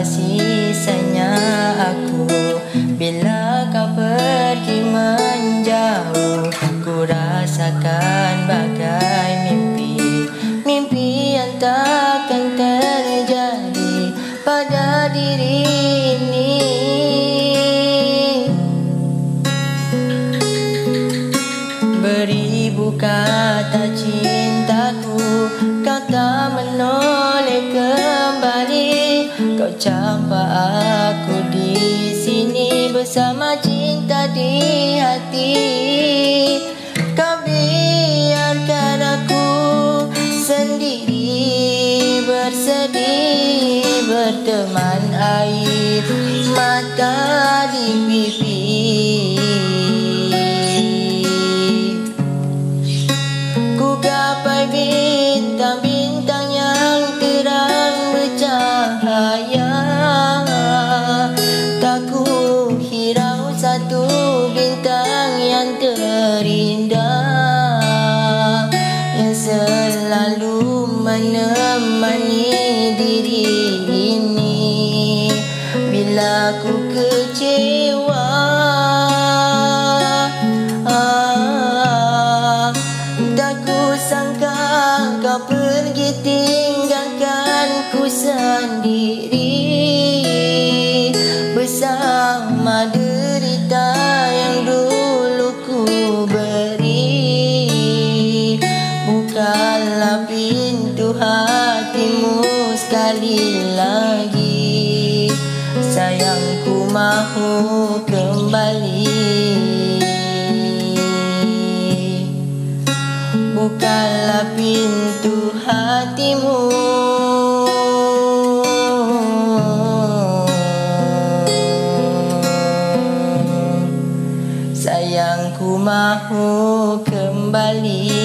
sayang aku. Bila kau pergi menjauh Ku rasakan bagai mimpi. Mimpi yang takkan terjadi pada diri ini. Beribu kata cintaku Campak aku di sini Bersama cinta di hati. Kau biarkan aku sendiri Bersedih berteman air mata di pipi satu bintang yang terindah Yang selalu menemani diri ini. Bila ku kecewa sendiri. Bersama pintu hatimu sekali lagi. Sayangku mahu kembali. Bukalah pintu hatimu. Sayangku mahu kembali